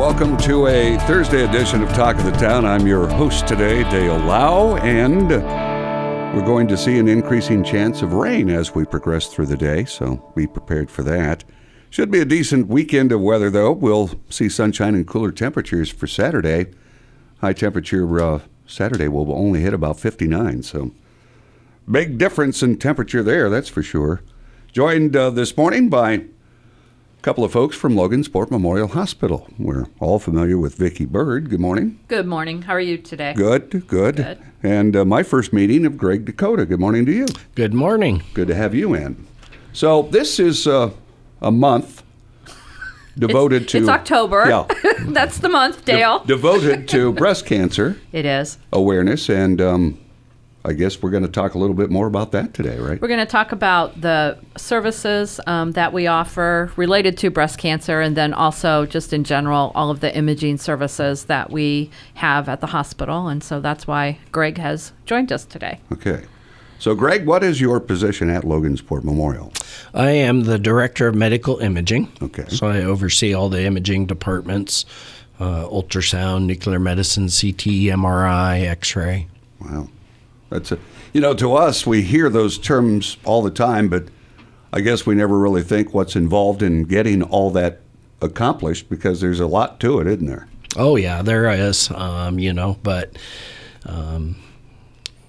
Welcome to a Thursday edition of Talk of the Town. I'm your host today, Dale Lau, and we're going to see an increasing chance of rain as we progress through the day, so be prepared for that. Should be a decent weekend of weather, though. We'll see sunshine and cooler temperatures for Saturday. High temperature uh, Saturday will only hit about 59, so big difference in temperature there, that's for sure. Joined uh, this morning by couple of folks from Logansport Memorial Hospital. We're all familiar with Vicki Bird. Good morning. Good morning. How are you today? Good, good. Good. And uh, my first meeting of Greg Dakota. Good morning to you. Good morning. Good to have you in. So this is uh, a month devoted it's, to. It's October. Yeah. That's the month, Dale. De- devoted to breast cancer it is. awareness, and um, I guess we're going to talk a little bit more about that today, right? We're going to talk about the services um, that we offer related to breast cancer, and then also just in general, all of the imaging services that we have at the hospital. And so that's why Greg has joined us today. Okay. So, Greg, what is your position at Logansport Memorial? I am the director of medical imaging. Okay. So I oversee all the imaging departments uh, ultrasound, nuclear medicine, CT, MRI, x ray. Wow. That's a, you know, to us, we hear those terms all the time, but I guess we never really think what's involved in getting all that accomplished because there's a lot to it, isn't there? Oh, yeah, there is, um, you know, but. Um,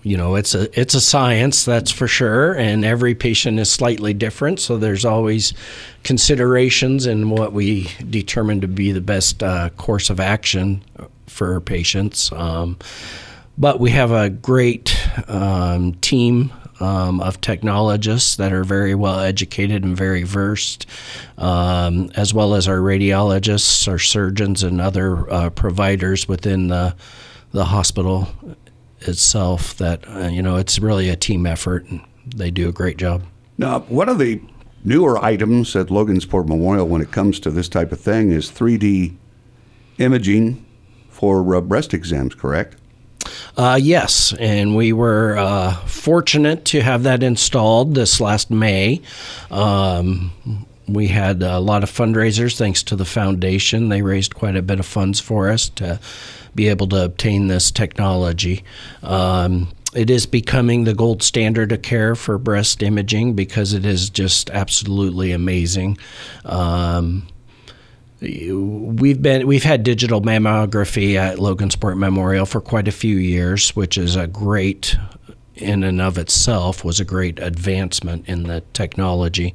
you know, it's a it's a science that's for sure, and every patient is slightly different. So there's always considerations in what we determine to be the best uh, course of action for patients. Um, but we have a great um, team um, of technologists that are very well educated and very versed, um, as well as our radiologists, our surgeons, and other uh, providers within the the hospital itself. That uh, you know, it's really a team effort, and they do a great job. Now, one of the newer items at Logansport Memorial when it comes to this type of thing is 3D imaging for uh, breast exams, correct? Uh, yes, and we were uh, fortunate to have that installed this last May. Um, we had a lot of fundraisers thanks to the foundation. They raised quite a bit of funds for us to be able to obtain this technology. Um, it is becoming the gold standard of care for breast imaging because it is just absolutely amazing. Um, we've been we've had digital mammography at Logansport Memorial for quite a few years, which is a great in and of itself was a great advancement in the technology.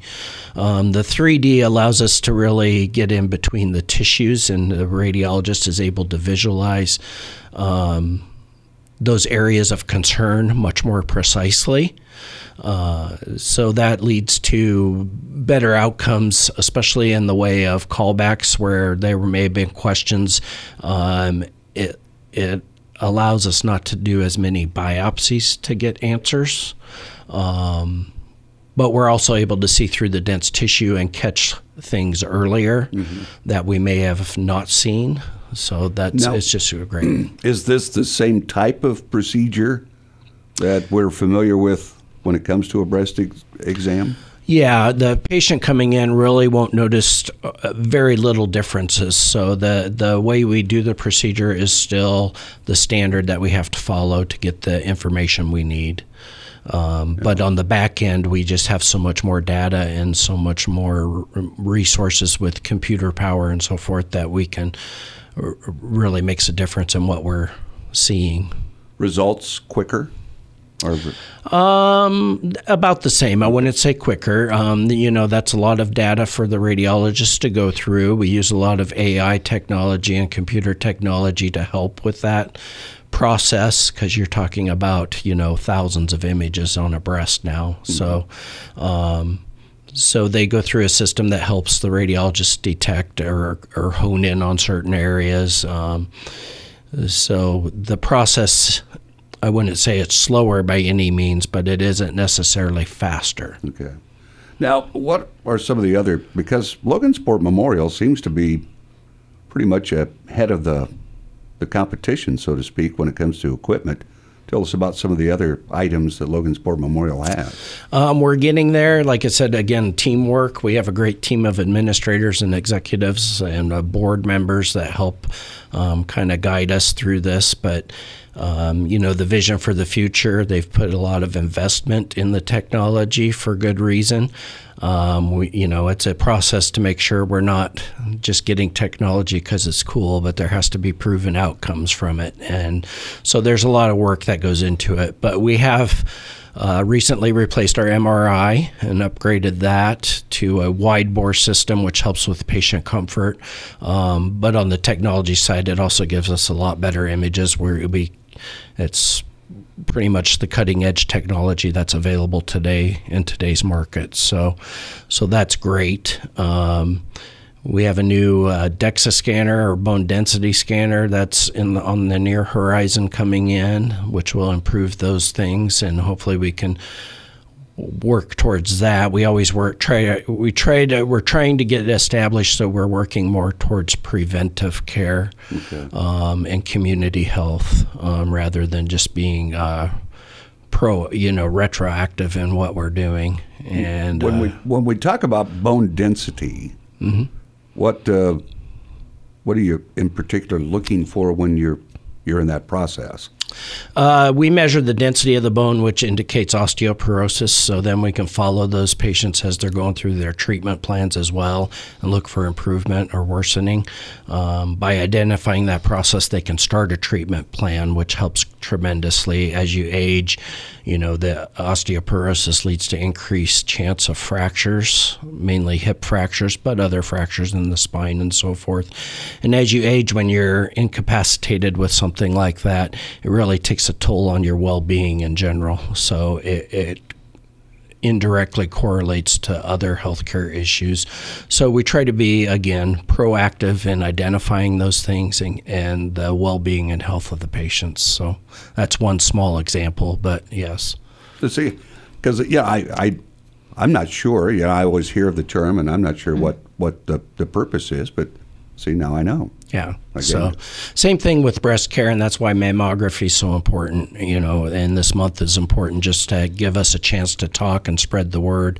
Um, the 3D allows us to really get in between the tissues, and the radiologist is able to visualize um, those areas of concern much more precisely. Uh, so that leads to better outcomes, especially in the way of callbacks where there may have been questions. Um, it it allows us not to do as many biopsies to get answers. Um, but we're also able to see through the dense tissue and catch things earlier mm-hmm. that we may have not seen. So that's now, it's just a great. Is this the same type of procedure that we're familiar with when it comes to a breast ex- exam? Yeah, the patient coming in really won't notice uh, very little differences. So the the way we do the procedure is still the standard that we have to follow to get the information we need. Um, yeah. But on the back end, we just have so much more data and so much more resources with computer power and so forth that we can r- really makes a difference in what we're seeing. Results quicker. Or um, about the same. I wouldn't say quicker. Um, you know, that's a lot of data for the radiologists to go through. We use a lot of AI technology and computer technology to help with that process because you're talking about you know thousands of images on a breast now. Mm-hmm. So. Um, so they go through a system that helps the radiologist detect or, or hone in on certain areas. Um, so the process, I wouldn't say it's slower by any means, but it isn't necessarily faster. Okay. Now, what are some of the other? Because Logansport Memorial seems to be pretty much ahead of the the competition, so to speak, when it comes to equipment. Tell us about some of the other items that Logansport Memorial has. Um, we're getting there. Like I said, again, teamwork. We have a great team of administrators and executives and uh, board members that help um, kind of guide us through this. But um, you know, the vision for the future, they've put a lot of investment in the technology for good reason. Um, we, you know, it's a process to make sure we're not just getting technology because it's cool, but there has to be proven outcomes from it. And so there's a lot of work that goes into it. But we have uh, recently replaced our MRI and upgraded that to a wide bore system, which helps with patient comfort. Um, but on the technology side, it also gives us a lot better images where we it's pretty much the cutting edge technology that's available today in today's market. So, so that's great. Um, we have a new uh, DEXA scanner or bone density scanner that's in the, on the near horizon coming in, which will improve those things, and hopefully we can work towards that. We always work try we try to we're trying to get it established so we're working more towards preventive care okay. um, and community health um, rather than just being uh, pro you know retroactive in what we're doing. And when uh, we when we talk about bone density, mm-hmm. what uh, what are you in particular looking for when you're you're in that process? Uh, we measure the density of the bone, which indicates osteoporosis. So then we can follow those patients as they're going through their treatment plans as well and look for improvement or worsening. Um, by identifying that process, they can start a treatment plan, which helps tremendously as you age. You know, the osteoporosis leads to increased chance of fractures, mainly hip fractures, but other fractures in the spine and so forth. And as you age, when you're incapacitated with something like that, it really takes a toll on your well-being in general. So it, it indirectly correlates to other healthcare issues. So we try to be, again, proactive in identifying those things and, and the well being and health of the patients. So that's one small example, but yes. To see, because, yeah, I, I, I'm not sure. Yeah, I always hear of the term, and I'm not sure mm-hmm. what, what the, the purpose is, but see, now I know. Yeah. So, same thing with breast care, and that's why mammography is so important. You know, and this month is important just to give us a chance to talk and spread the word.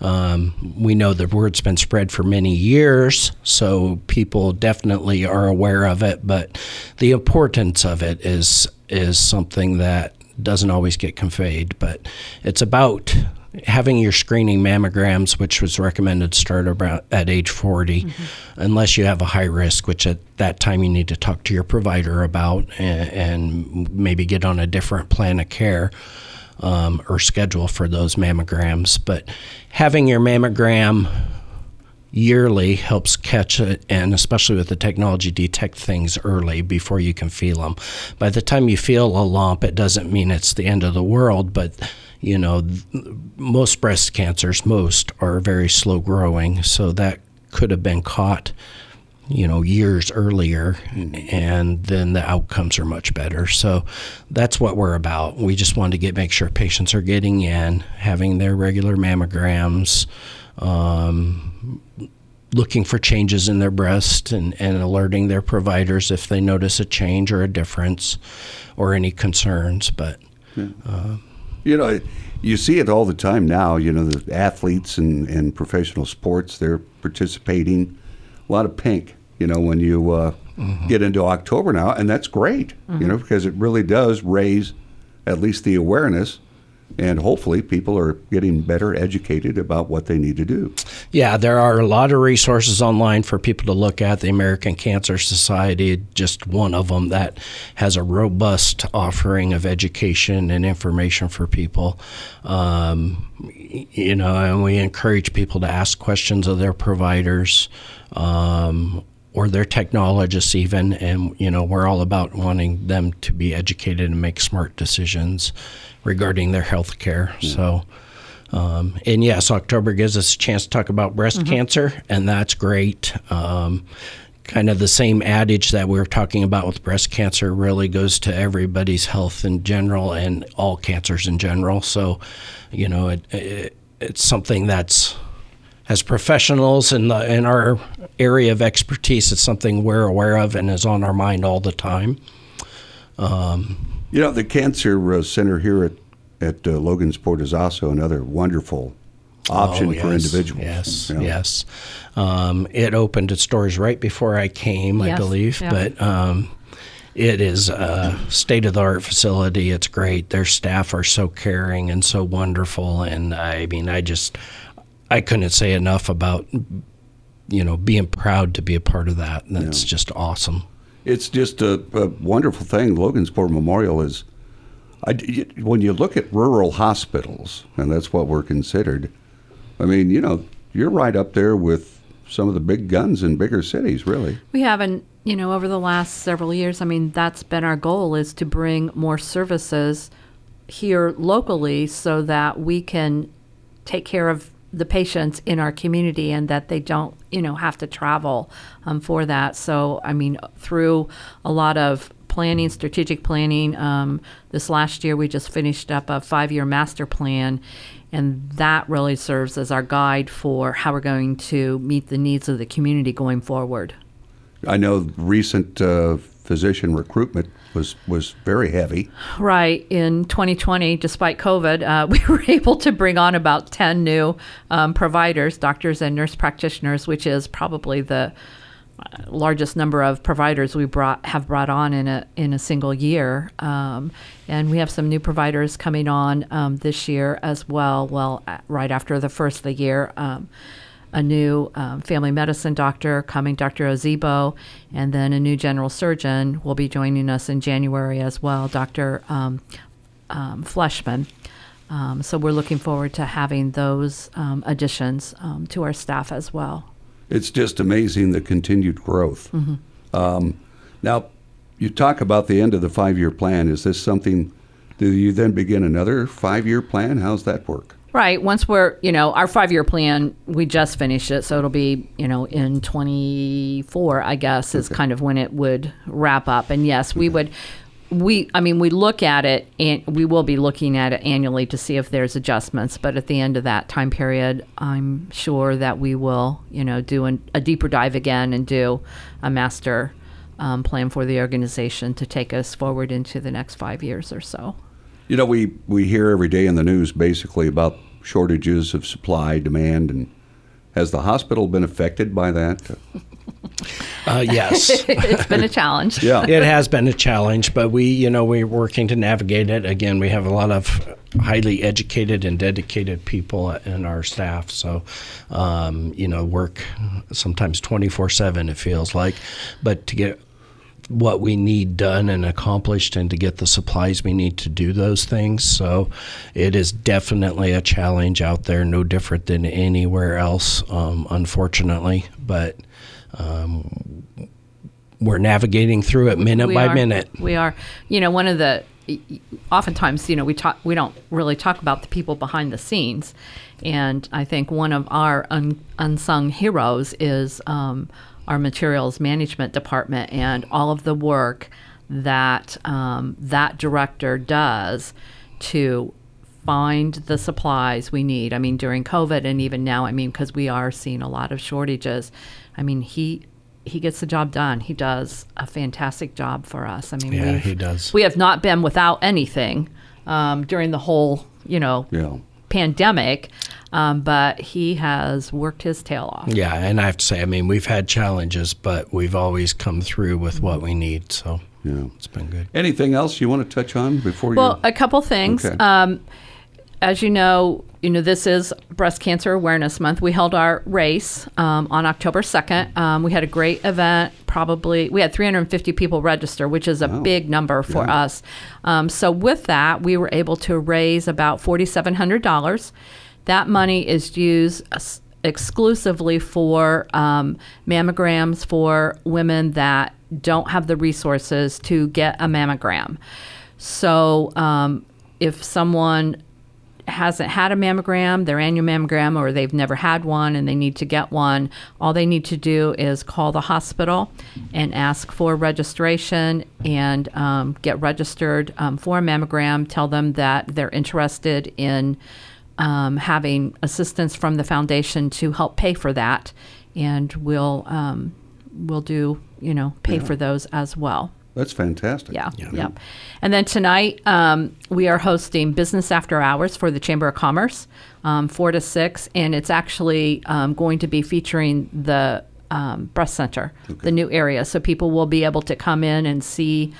Um, we know the word's been spread for many years, so people definitely are aware of it. But the importance of it is is something that doesn't always get conveyed. But it's about having your screening mammograms, which was recommended start about at age 40, mm-hmm. unless you have a high risk, which at that time you need to talk to your provider about and, and maybe get on a different plan of care um, or schedule for those mammograms. But having your mammogram yearly helps catch it and especially with the technology detect things early before you can feel them by the time you feel a lump it doesn't mean it's the end of the world but you know, most breast cancers, most are very slow growing, so that could have been caught, you know, years earlier, and then the outcomes are much better. So that's what we're about. We just want to get make sure patients are getting in, having their regular mammograms. Um, looking for changes in their breast and, and alerting their providers if they notice a change or a difference or any concerns. But yeah. uh, you know, you see it all the time now. You know, the athletes and, and professional sports, they're participating. A lot of pink, you know, when you uh, mm-hmm. get into October now, and that's great, mm-hmm. you know, because it really does raise at least the awareness and hopefully people are getting better educated about what they need to do. Yeah, there are a lot of resources online for people to look at. The American Cancer Society, just one of them, that has a robust offering of education and information for people. Um, you know, and we encourage people to ask questions of their providers. Um, or their technologists even and you know we're all about wanting them to be educated and make smart decisions regarding their health care. Mm. So Um, and yes, October gives us a chance to talk about breast Mm-hmm. cancer, and that's great. Um, kind of the same adage that we are talking about with breast cancer really goes to everybody's health in general and all cancers in general. So, you know, it, it, it's something that's as professionals in the in our area of expertise, it's something we're aware of and is on our mind all the time. You know, the Cancer uh, Center here at, at uh, Logansport is also another wonderful option Oh, for individuals. Yes, you know. yes. Um, it opened its doors right before I came, I believe, yeah. but um, it is a state of the art facility. It's great. Their staff are so caring and so wonderful, and I mean, I just I couldn't say enough about you know being proud to be a part of that. And That's just awesome. It's just a, a wonderful thing. Logansport Memorial is, I, when you look at rural hospitals, and that's what we're considered, I mean, you know, you're right up there with some of the big guns in bigger cities, really. We haven't, you know, over the last several years, I mean, that's been our goal is to bring more services here locally so that we can take care of the patients in our community and that they don't, you know, have to travel um, for that. So, I mean, through a lot of planning, strategic planning, um, this last year we just finished up a five year master plan. And that really serves as our guide for how we're going to meet the needs of the community going forward. I know recent uh, physician recruitment was, was very heavy. Right. In 2020, despite COVID, uh, we were able to bring on about 10 new um, providers, doctors and nurse practitioners, which is probably the uh, largest number of providers we brought have brought on in a in a single year. Um, and we have some new providers coming on um, this year as well. Well, uh, right after the first of the year. Um, a new um, family medicine doctor coming, Dr. Ozebo, and then a new general surgeon will be joining us in January as well, Dr. Um, um, Fleshman. Um, so we're looking forward to having those um, additions um, to our staff as well. It's just amazing the continued growth. Mm-hmm. Um, now, you talk about the end of the five year plan. Is this something, do you then begin another five year plan? How's that work? Right. Once we're, you know, our five year plan, we just finished it. So it'll be, you know, in 24, I guess, is kind of when it would wrap up. And yes, we would, we, I mean, we look at it and we will be looking at it annually to see if there's adjustments. But at the end of that time period, I'm sure that we will, you know, do an, a deeper dive again and do a master um, plan for the organization to take us forward into the next five years or so. You know, we, we hear every day in the news basically about shortages of supply, demand, and has the hospital been affected by that? Uh, yes. it's been a challenge. Yeah. it has been a challenge, but we, you know, we're working to navigate it. Again, we have a lot of highly educated and dedicated people in our staff. So, um, you know, work sometimes 24 7, it feels like. But to get what we need done and accomplished and to get the supplies we need to do those things. So it is definitely a challenge out there, no different than anywhere else, um, unfortunately. But um, we're navigating through it minute We by are. minute. We are. You know, one of the oftentimes, you know, we talk we don't really talk about the people behind the scenes, and I think one of our un, unsung heroes is um, our materials management department and all of the work that um, that director does to find the supplies we need. I mean, during COVID and even now, I mean, because we are seeing a lot of shortages. I mean, he he gets the job done. He does a fantastic job for us. I mean, Yeah, we've- he does. We have not been without anything um, during the whole, you know, Yeah. Pandemic, um, but he has worked his tail off. Yeah, and I have to say, I mean, we've had challenges, but we've always come through with what we need. So Yeah. it's been good. Anything else you want to touch on before Well, you? a couple things. Okay. Um, as you know, you know this is Breast Cancer Awareness Month. We held our race um, on October second. Um, we had a great event. Probably we had 350 people register, which is a big number for Yeah. us. Um, so with that, we were able to raise about 4,700 dollars. That money is used exclusively for um, mammograms for women that don't have the resources to get a mammogram. So um, if someone hasn't had a mammogram, their annual mammogram, or they've never had one and they need to get one, all they need to do is call the hospital and ask for registration and um, get registered um, for a mammogram. Tell them that they're interested in um, having assistance from the foundation to help pay for that, and we'll um, we'll do you know pay for those as well. That's fantastic. Yeah, yep. And then tonight um, we are hosting business after hours for the Chamber of Commerce, um, four to six, and it's actually um, going to be featuring the um, breast center, the new area, so people will be able to come in and see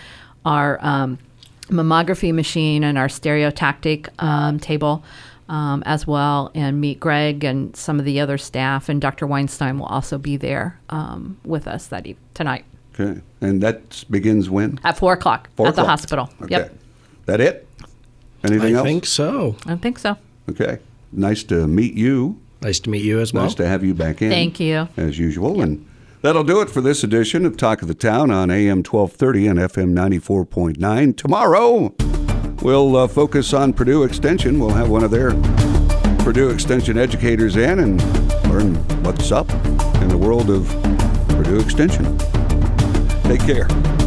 our um, mammography machine and our stereotactic um, table. Um, as well, and meet Greg and some of the other staff, and Dr. Weinstein will also be there um, with us that eve- tonight Okay. And that begins when? at four o'clock Four at the hospital. Okay. Yep, That it? Anything I else? I think so. I think so. Okay. Nice to meet you. Nice to meet you as well. Nice to have you back in. Thank you. As usual. And that'll do it for this edition of Talk of the Town on AM 1230 and FM 94.9. Tomorrow, we'll uh, focus on Purdue Extension. We'll have one of their Purdue Extension educators in and learn what's up in the world of Purdue Extension. Take care.